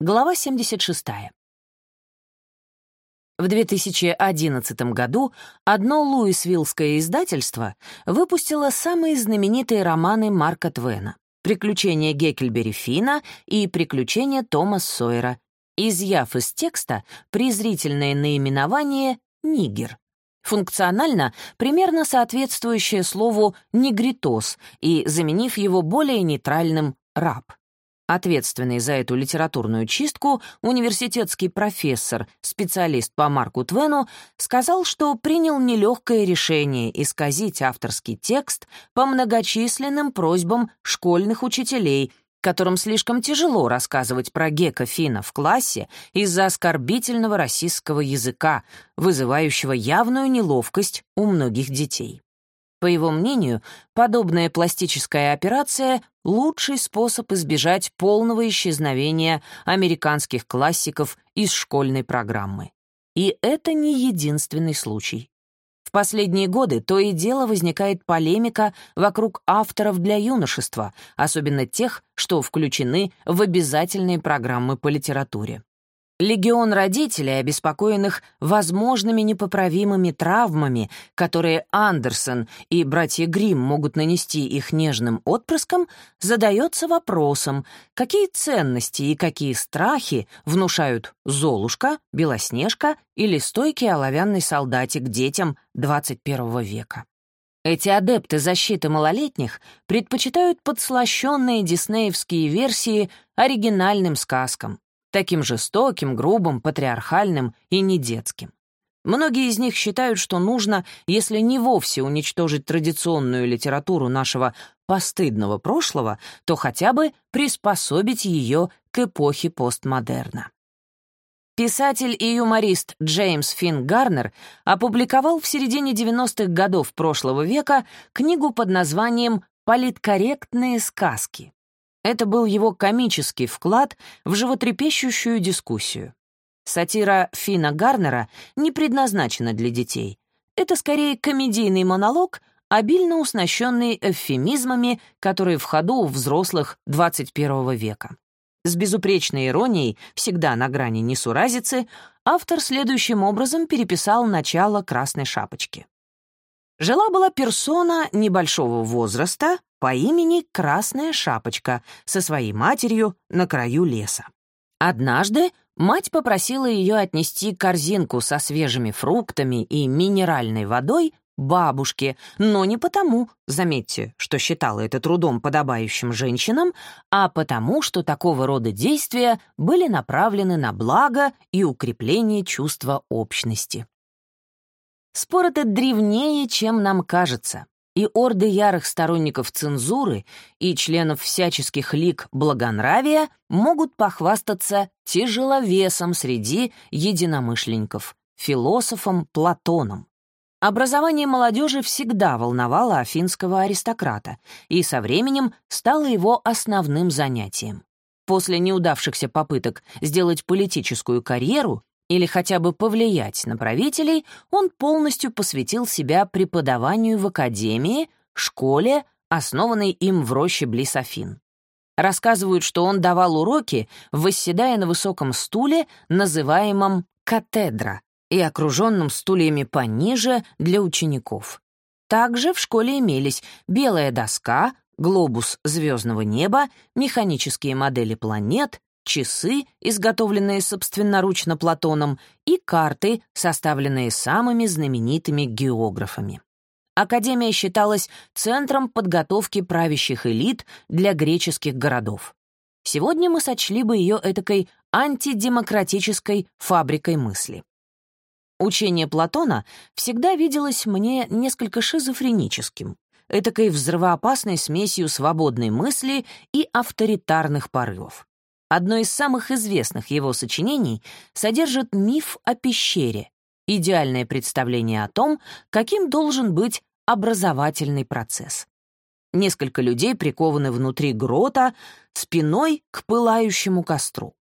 Глава 76. В 2011 году одно луисвиллское издательство выпустило самые знаменитые романы Марка Твена «Приключения Геккельбери Фина» и «Приключения Тома Сойера», изъяв из текста презрительное наименование «нигер», функционально примерно соответствующее слову «негритос» и заменив его более нейтральным «раб». Ответственный за эту литературную чистку университетский профессор, специалист по Марку Твену, сказал, что принял нелегкое решение исказить авторский текст по многочисленным просьбам школьных учителей, которым слишком тяжело рассказывать про Гека Фина в классе из-за оскорбительного российского языка, вызывающего явную неловкость у многих детей. По его мнению, подобная пластическая операция — лучший способ избежать полного исчезновения американских классиков из школьной программы. И это не единственный случай. В последние годы то и дело возникает полемика вокруг авторов для юношества, особенно тех, что включены в обязательные программы по литературе. Легион родителей, обеспокоенных возможными непоправимыми травмами, которые Андерсон и братья Гримм могут нанести их нежным отпрыскам, задается вопросом, какие ценности и какие страхи внушают Золушка, Белоснежка или стойкий оловянный солдатик детям 21 века. Эти адепты защиты малолетних предпочитают подслащенные диснеевские версии оригинальным сказкам, таким жестоким, грубым, патриархальным и недетским. Многие из них считают, что нужно, если не вовсе уничтожить традиционную литературу нашего постыдного прошлого, то хотя бы приспособить ее к эпохе постмодерна. Писатель и юморист Джеймс Финн Гарнер опубликовал в середине 90-х годов прошлого века книгу под названием «Политкорректные сказки». Это был его комический вклад в животрепещущую дискуссию. Сатира Фина Гарнера не предназначена для детей. Это скорее комедийный монолог, обильно уснащенный эвфемизмами, которые в ходу у взрослых 21 века. С безупречной иронией, всегда на грани несуразицы, автор следующим образом переписал начало «Красной шапочки». Жила-была персона небольшого возраста по имени Красная Шапочка со своей матерью на краю леса. Однажды мать попросила ее отнести корзинку со свежими фруктами и минеральной водой бабушке, но не потому, заметьте, что считала это трудом, подобающим женщинам, а потому, что такого рода действия были направлены на благо и укрепление чувства общности. Спор этот древнее, чем нам кажется, и орды ярых сторонников цензуры и членов всяческих лиг благонравия могут похвастаться тяжеловесом среди единомышленников, философом Платоном. Образование молодежи всегда волновало афинского аристократа и со временем стало его основным занятием. После неудавшихся попыток сделать политическую карьеру или хотя бы повлиять на правителей, он полностью посвятил себя преподаванию в академии, школе, основанной им в роще близ Афин. Рассказывают, что он давал уроки, восседая на высоком стуле, называемом «катедра», и окруженном стульями пониже для учеников. Также в школе имелись белая доска, глобус звездного неба, механические модели планет, часы, изготовленные собственноручно Платоном, и карты, составленные самыми знаменитыми географами. Академия считалась центром подготовки правящих элит для греческих городов. Сегодня мы сочли бы ее этакой антидемократической фабрикой мысли. Учение Платона всегда виделось мне несколько шизофреническим, этакой взрывоопасной смесью свободной мысли и авторитарных порывов. Одно из самых известных его сочинений содержит миф о пещере, идеальное представление о том, каким должен быть образовательный процесс. Несколько людей прикованы внутри грота спиной к пылающему костру.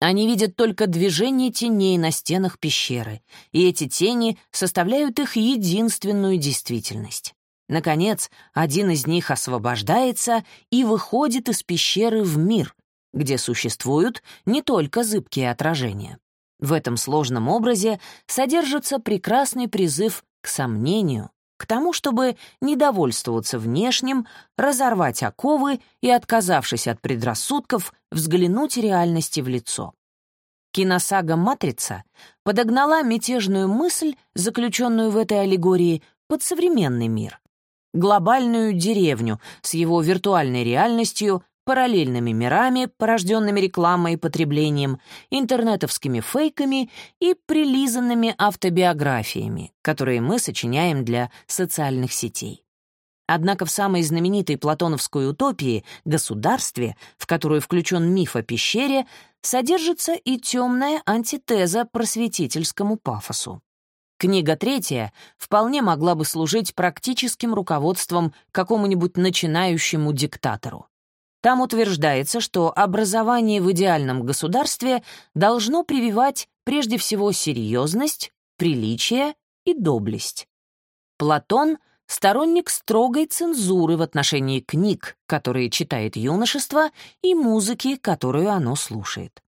Они видят только движение теней на стенах пещеры, и эти тени составляют их единственную действительность. Наконец, один из них освобождается и выходит из пещеры в мир, где существуют не только зыбкие отражения. В этом сложном образе содержится прекрасный призыв к сомнению, к тому, чтобы не довольствоваться внешним, разорвать оковы и, отказавшись от предрассудков, взглянуть реальности в лицо. Киносага «Матрица» подогнала мятежную мысль, заключенную в этой аллегории, под современный мир. Глобальную деревню с его виртуальной реальностью, параллельными мирами, порожденными рекламой и потреблением, интернетовскими фейками и прилизанными автобиографиями, которые мы сочиняем для социальных сетей. Однако в самой знаменитой платоновской утопии «Государстве», в которую включен миф о пещере, содержится и темная антитеза просветительскому пафосу. Книга третья вполне могла бы служить практическим руководством какому-нибудь начинающему диктатору. Там утверждается, что образование в идеальном государстве должно прививать прежде всего серьезность, приличие и доблесть. Платон — сторонник строгой цензуры в отношении книг, которые читает юношество, и музыки, которую оно слушает.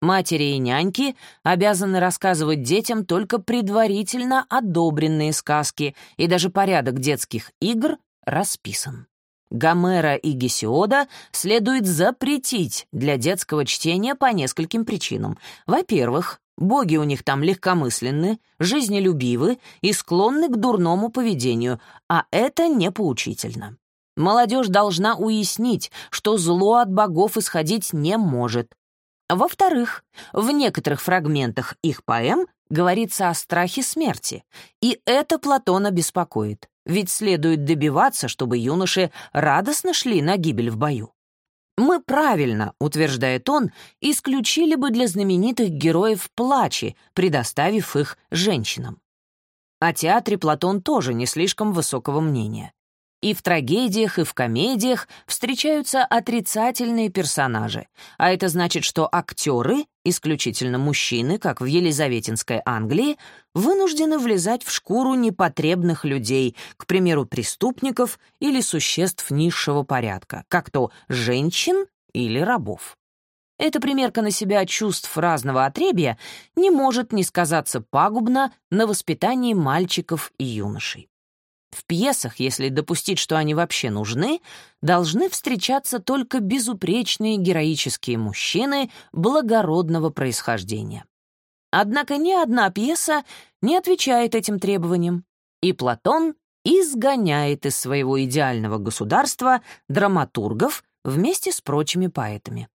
Матери и няньки обязаны рассказывать детям только предварительно одобренные сказки, и даже порядок детских игр расписан. Гомера и Гесиода следует запретить для детского чтения по нескольким причинам. Во-первых, боги у них там легкомысленны, жизнелюбивы и склонны к дурному поведению, а это не поучительно. Молодежь должна уяснить, что зло от богов исходить не может. Во-вторых, в некоторых фрагментах их поэм говорится о страхе смерти, и это Платона беспокоит. Ведь следует добиваться, чтобы юноши радостно шли на гибель в бою. Мы правильно, утверждает он, исключили бы для знаменитых героев плачи, предоставив их женщинам. О театре Платон тоже не слишком высокого мнения. И в трагедиях, и в комедиях встречаются отрицательные персонажи, а это значит, что актеры, исключительно мужчины, как в Елизаветинской Англии, вынуждены влезать в шкуру непотребных людей, к примеру, преступников или существ низшего порядка, как то женщин или рабов. Эта примерка на себя чувств разного отребья не может не сказаться пагубно на воспитании мальчиков и юношей. В пьесах, если допустить, что они вообще нужны, должны встречаться только безупречные героические мужчины благородного происхождения. Однако ни одна пьеса не отвечает этим требованиям, и Платон изгоняет из своего идеального государства драматургов вместе с прочими поэтами.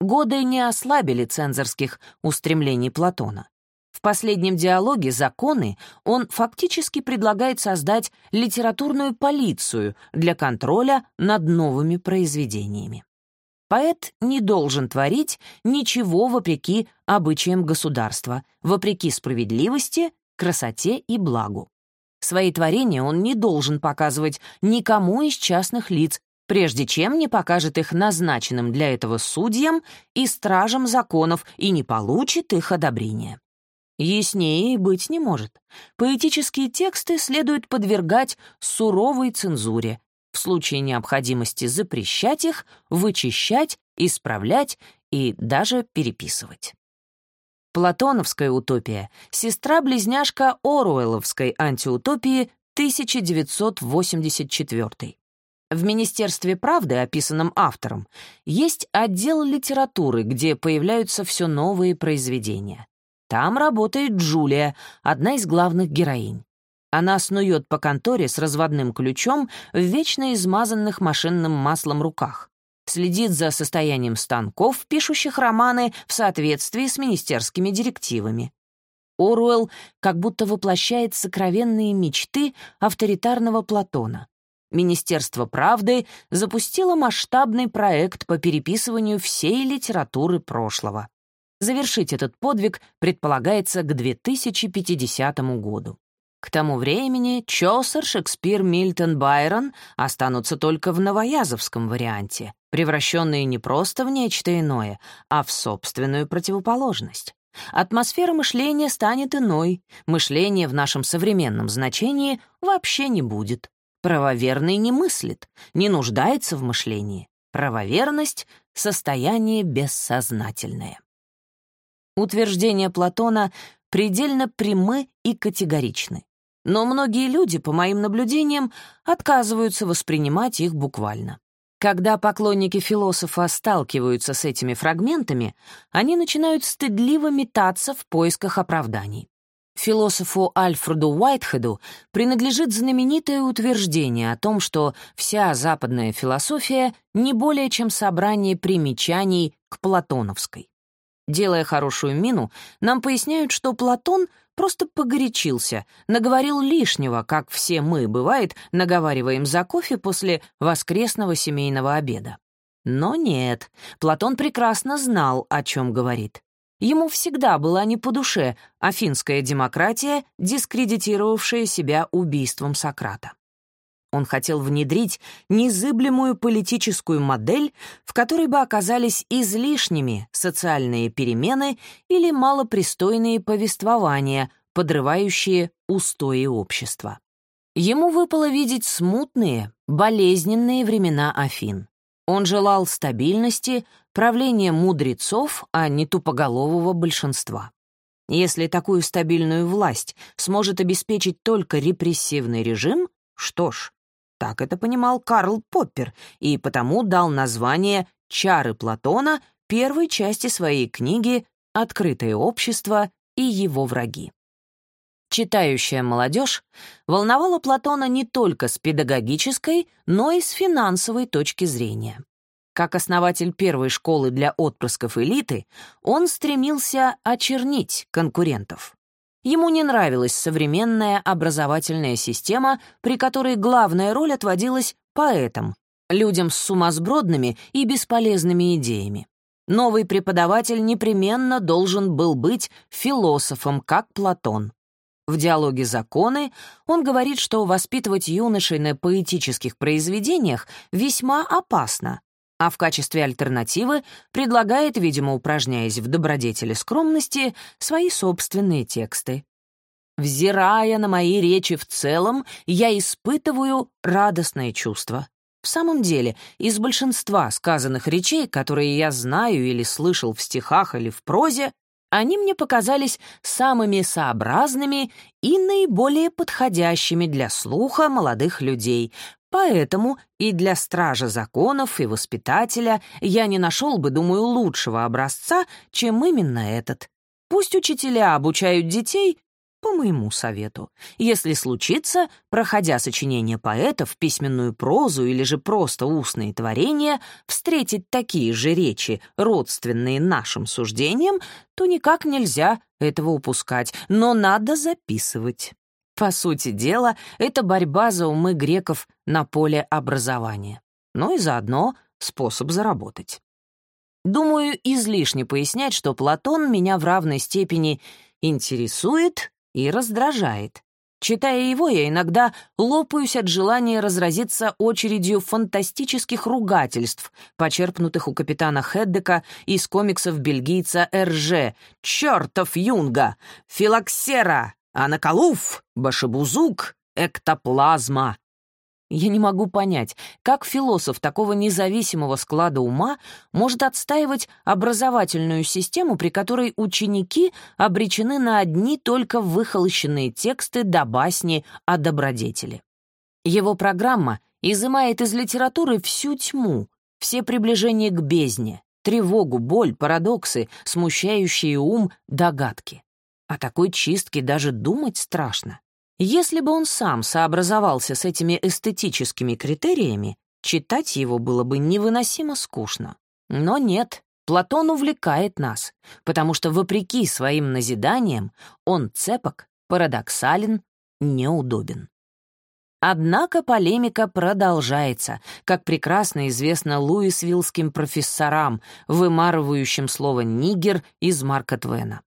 Годы не ослабили цензорских устремлений Платона. В последнем диалоге «Законы» он фактически предлагает создать литературную полицию для контроля над новыми произведениями. Поэт не должен творить ничего вопреки обычаям государства, вопреки справедливости, красоте и благу. Свои творения он не должен показывать никому из частных лиц, прежде чем не покажет их назначенным для этого судьям и стражам законов и не получит их одобрения. Яснее быть не может. Поэтические тексты следует подвергать суровой цензуре, в случае необходимости запрещать их, вычищать, исправлять и даже переписывать. Платоновская утопия — сестра-близняшка Оруэлловской антиутопии 1984. В Министерстве правды, описанном автором, есть отдел литературы, где появляются все новые произведения. Там работает Джулия, одна из главных героинь. Она снует по конторе с разводным ключом в вечно измазанных машинным маслом руках. Следит за состоянием станков, пишущих романы в соответствии с министерскими директивами. Оруэлл как будто воплощает сокровенные мечты авторитарного Платона. Министерство правды запустило масштабный проект по переписыванию всей литературы прошлого. Завершить этот подвиг предполагается к 2050 году. К тому времени Чосер, Шекспир, Мильтон, Байрон останутся только в новоязовском варианте, превращенные не просто в нечто иное, а в собственную противоположность. Атмосфера мышления станет иной, мышление в нашем современном значении вообще не будет. Правоверный не мыслит, не нуждается в мышлении. Правоверность — состояние бессознательное. Утверждения Платона предельно прямы и категоричны. Но многие люди, по моим наблюдениям, отказываются воспринимать их буквально. Когда поклонники философа сталкиваются с этими фрагментами, они начинают стыдливо метаться в поисках оправданий. Философу Альфреду Уайтхеду принадлежит знаменитое утверждение о том, что вся западная философия не более чем собрание примечаний к платоновской. Делая хорошую мину, нам поясняют, что Платон просто погорячился, наговорил лишнего, как все мы, бывает, наговариваем за кофе после воскресного семейного обеда. Но нет, Платон прекрасно знал, о чем говорит. Ему всегда была не по душе афинская демократия, дискредитировавшая себя убийством Сократа. Он хотел внедрить незыблемую политическую модель, в которой бы оказались излишними социальные перемены или малопристойные повествования, подрывающие устои общества. Ему выпало видеть смутные, болезненные времена Афин. Он желал стабильности, правления мудрецов, а не тупоголового большинства. Если такую стабильную власть сможет обеспечить только репрессивный режим, что ж, так это понимал Карл Поппер и потому дал название «Чары Платона» первой части своей книги «Открытое общество и его враги». Читающая молодежь волновала Платона не только с педагогической, но и с финансовой точки зрения. Как основатель первой школы для отпрысков элиты, он стремился очернить конкурентов. Ему не нравилась современная образовательная система, при которой главная роль отводилась поэтам, людям с сумасбродными и бесполезными идеями. Новый преподаватель непременно должен был быть философом, как Платон. В диалоге «Законы» он говорит, что воспитывать юношей на поэтических произведениях весьма опасно, а в качестве альтернативы предлагает, видимо, упражняясь в добродетели скромности, свои собственные тексты. Взирая на мои речи в целом, я испытываю радостное чувство. В самом деле, из большинства сказанных речей, которые я знаю или слышал в стихах или в прозе, они мне показались самыми сообразными и наиболее подходящими для слуха молодых людей, Поэтому и для стража законов и воспитателя я не нашел бы, думаю, лучшего образца, чем именно этот. Пусть учителя обучают детей по моему совету. Если случится, проходя сочинение поэтов, письменную прозу или же просто устные творения, встретить такие же речи, родственные нашим суждениям, то никак нельзя этого упускать, но надо записывать. По сути дела, это борьба за умы греков на поле образования. Ну и заодно способ заработать. Думаю, излишне пояснять, что Платон меня в равной степени интересует и раздражает. Читая его, я иногда лопаюсь от желания разразиться очередью фантастических ругательств, почерпнутых у капитана Хеддека из комиксов бельгийца Эрже «Чёртов Юнга! Филоксера! Анакалуф, башебузук, эктоплазма. Я не могу понять, как философ такого независимого склада ума может отстаивать образовательную систему, при которой ученики обречены на одни только выхолощенные тексты до басни о добродетели. Его программа изымает из литературы всю тьму, все приближения к бездне, тревогу, боль, парадоксы, смущающие ум, догадки. О такой чистке даже думать страшно. Если бы он сам сообразовался с этими эстетическими критериями, читать его было бы невыносимо скучно. Но нет, Платон увлекает нас, потому что, вопреки своим назиданиям, он цепок, парадоксален, неудобен. Однако полемика продолжается, как прекрасно известно луисвиллским профессорам, вымарывающим слово «нигер» из Марка Твена.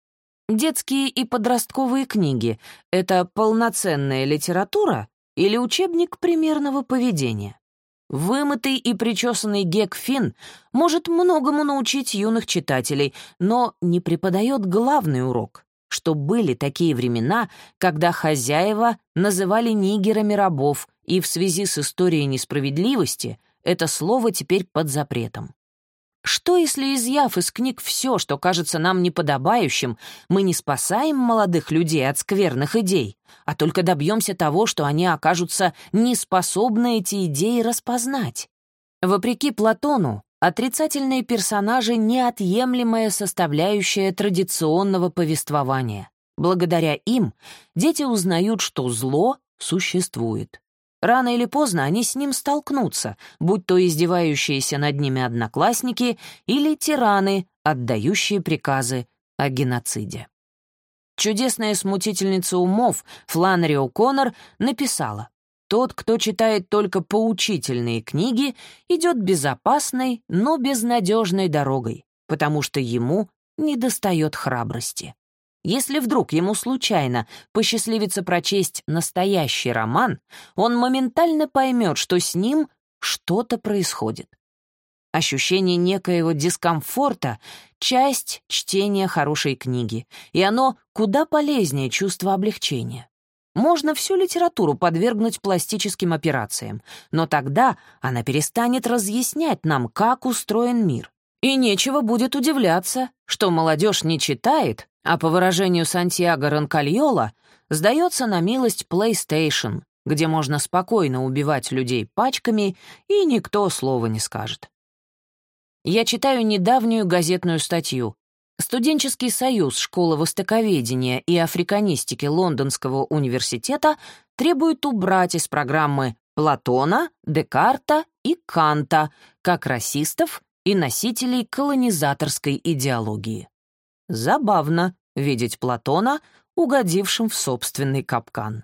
Детские и подростковые книги — это полноценная литература или учебник примерного поведения? Вымытый и причесанный Гек Финн может многому научить юных читателей, но не преподает главный урок, что были такие времена, когда хозяева называли нигерами рабов, и в связи с историей несправедливости это слово теперь под запретом. Что, если, изъяв из книг все, что кажется нам неподобающим, мы не спасаем молодых людей от скверных идей, а только добьемся того, что они окажутся неспособны эти идеи распознать? Вопреки Платону, отрицательные персонажи — неотъемлемая составляющая традиционного повествования. Благодаря им дети узнают, что зло существует. Рано или поздно они с ним столкнутся, будь то издевающиеся над ними одноклассники или тираны, отдающие приказы о геноциде. Чудесная смутительница умов Фланнери О'Коннор написала, «Тот, кто читает только поучительные книги, идет безопасной, но безнадежной дорогой, потому что ему недостает храбрости». Если вдруг ему случайно посчастливится прочесть настоящий роман, он моментально поймет, что с ним что-то происходит. Ощущение некоего дискомфорта — часть чтения хорошей книги, и оно куда полезнее чувства облегчения. Можно всю литературу подвергнуть пластическим операциям, но тогда она перестанет разъяснять нам, как устроен мир. И нечего будет удивляться, что молодежь не читает, а по выражению Сантьяго Ранкальола, сдается на милость PlayStation, где можно спокойно убивать людей пачками, и никто слова не скажет. Я читаю недавнюю газетную статью. Студенческий союз Школы Востоковедения и Африканистики Лондонского университета требует убрать из программы Платона, Декарта и Канта как расистов и носителей колонизаторской идеологии. Забавно видеть Платона, угодившим в собственный капкан.